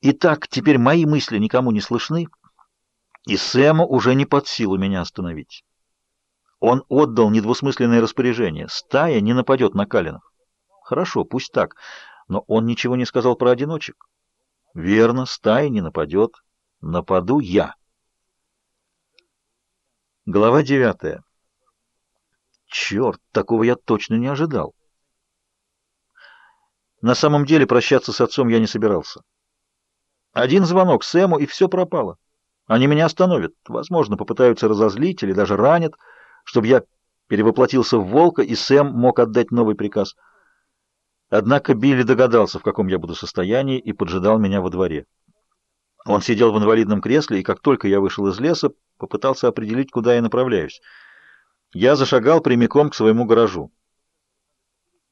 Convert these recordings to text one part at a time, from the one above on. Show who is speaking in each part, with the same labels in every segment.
Speaker 1: Итак, теперь мои мысли никому не слышны, и Сэму уже не под силу меня остановить. Он отдал недвусмысленное распоряжение. Стая не нападет на Калинов. Хорошо, пусть так, но он ничего не сказал про одиночек. Верно, стая не нападет. Нападу я. Глава девятая. Черт, такого я точно не ожидал. На самом деле прощаться с отцом я не собирался. Один звонок Сэму, и все пропало. Они меня остановят, возможно, попытаются разозлить или даже ранят, чтобы я перевоплотился в волка, и Сэм мог отдать новый приказ. Однако Билли догадался, в каком я буду состоянии, и поджидал меня во дворе. Он сидел в инвалидном кресле, и как только я вышел из леса, попытался определить, куда я направляюсь. Я зашагал прямиком к своему гаражу.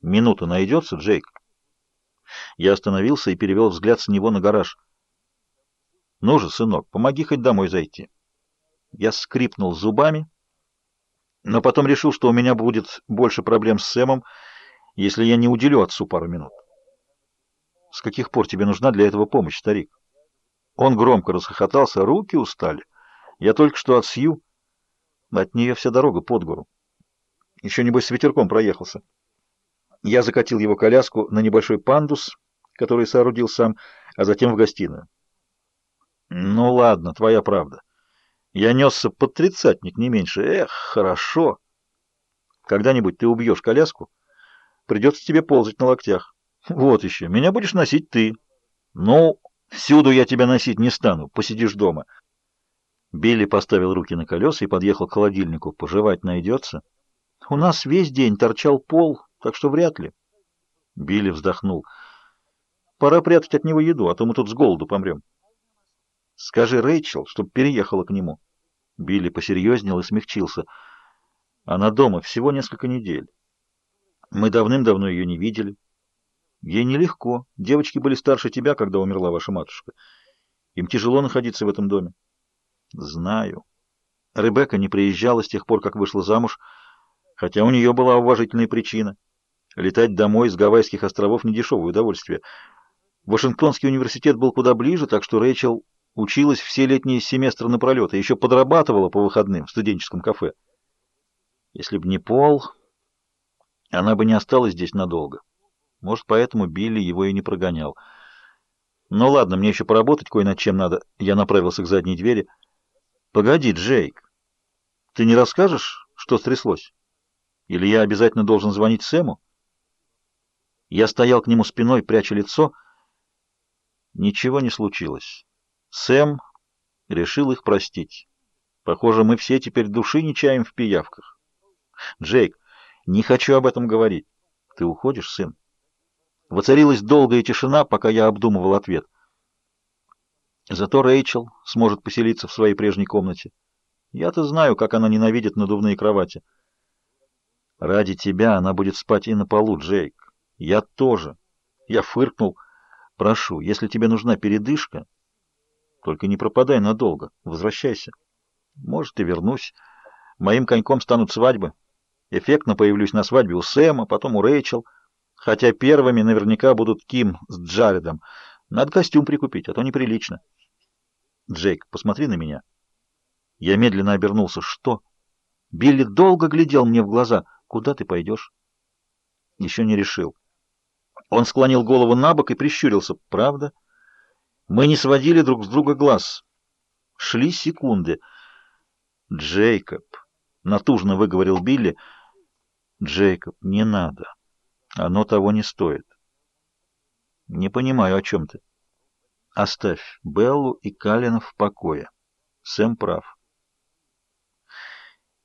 Speaker 1: «Минута найдется, Джейк?» Я остановился и перевел взгляд с него на гараж. «Ну же, сынок, помоги хоть домой зайти». Я скрипнул зубами, но потом решил, что у меня будет больше проблем с Сэмом, если я не уделю отцу пару минут. «С каких пор тебе нужна для этого помощь, старик?» Он громко расхохотался, руки устали. Я только что от Сью, от нее вся дорога под гору. Еще, небось, с ветерком проехался. Я закатил его коляску на небольшой пандус, который соорудил сам, а затем в гостиную. Ну ладно, твоя правда. Я несся под тридцатник, не меньше. Эх, хорошо. Когда-нибудь ты убьешь коляску, придется тебе ползать на локтях. Вот еще, меня будешь носить ты. Ну, всюду я тебя носить не стану, посидишь дома. Билли поставил руки на колеса и подъехал к холодильнику. Пожевать найдется? У нас весь день торчал пол, так что вряд ли. Билли вздохнул. Пора прятать от него еду, а то мы тут с голоду помрем. Скажи Рэйчел, чтобы переехала к нему. Билли посерьезнел и смягчился. Она дома всего несколько недель. Мы давным-давно ее не видели. Ей нелегко. Девочки были старше тебя, когда умерла ваша матушка. Им тяжело находиться в этом доме. Знаю. Ребекка не приезжала с тех пор, как вышла замуж, хотя у нее была уважительная причина. Летать домой с Гавайских островов — недешевое удовольствие. Вашингтонский университет был куда ближе, так что Рэйчел училась все летние семестры напролет и еще подрабатывала по выходным в студенческом кафе. Если бы не Пол, она бы не осталась здесь надолго. Может, поэтому Билли его и не прогонял. Ну ладно, мне еще поработать кое над чем надо. Я направился к задней двери. Погоди, Джейк, ты не расскажешь, что стряслось? Или я обязательно должен звонить Сэму? Я стоял к нему спиной, пряча лицо. Ничего не случилось. Сэм решил их простить. Похоже, мы все теперь души не чаем в пиявках. Джейк, не хочу об этом говорить. Ты уходишь, сын? Воцарилась долгая тишина, пока я обдумывал ответ. Зато Рэйчел сможет поселиться в своей прежней комнате. Я-то знаю, как она ненавидит надувные кровати. Ради тебя она будет спать и на полу, Джейк. Я тоже. Я фыркнул. Прошу, если тебе нужна передышка, только не пропадай надолго. Возвращайся. Может, и вернусь. Моим коньком станут свадьбы. Эффектно появлюсь на свадьбе у Сэма, потом у Рэйчел. Хотя первыми наверняка будут Ким с Джаредом. Надо костюм прикупить, а то неприлично. Джейк, посмотри на меня. Я медленно обернулся. Что? Билли долго глядел мне в глаза. Куда ты пойдешь? Еще не решил. Он склонил голову на бок и прищурился. Правда? Мы не сводили друг с друга глаз. Шли секунды. Джейкоб, натужно выговорил Билли. Джейкоб, не надо. Оно того не стоит. Не понимаю, о чем ты. Оставь Беллу и Калина в покое. Сэм прав.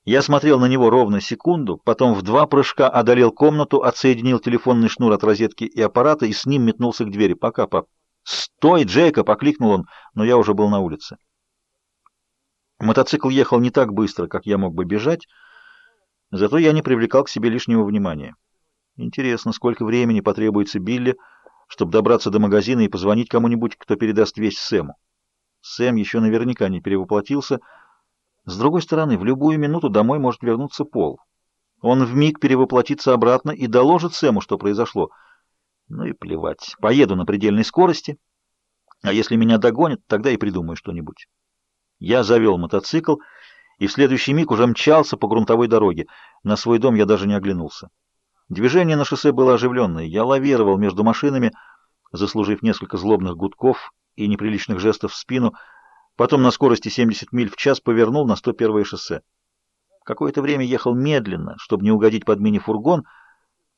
Speaker 1: Я смотрел на него ровно секунду, потом в два прыжка одолел комнату, отсоединил телефонный шнур от розетки и аппарата и с ним метнулся к двери. «Пока, пап». «Стой, Джейкоб!» — окликнул он, но я уже был на улице. Мотоцикл ехал не так быстро, как я мог бы бежать, зато я не привлекал к себе лишнего внимания. Интересно, сколько времени потребуется Билли, чтобы добраться до магазина и позвонить кому-нибудь, кто передаст весть Сэму. Сэм еще наверняка не перевоплотился. С другой стороны, в любую минуту домой может вернуться Пол. Он вмиг перевоплотится обратно и доложит Сэму, что произошло. Ну и плевать. Поеду на предельной скорости, А если меня догонят, тогда и придумаю что-нибудь. Я завел мотоцикл и в следующий миг уже мчался по грунтовой дороге. На свой дом я даже не оглянулся. Движение на шоссе было оживленное. Я лавировал между машинами, заслужив несколько злобных гудков и неприличных жестов в спину, потом на скорости 70 миль в час повернул на 101 шоссе. Какое-то время ехал медленно, чтобы не угодить под мини-фургон —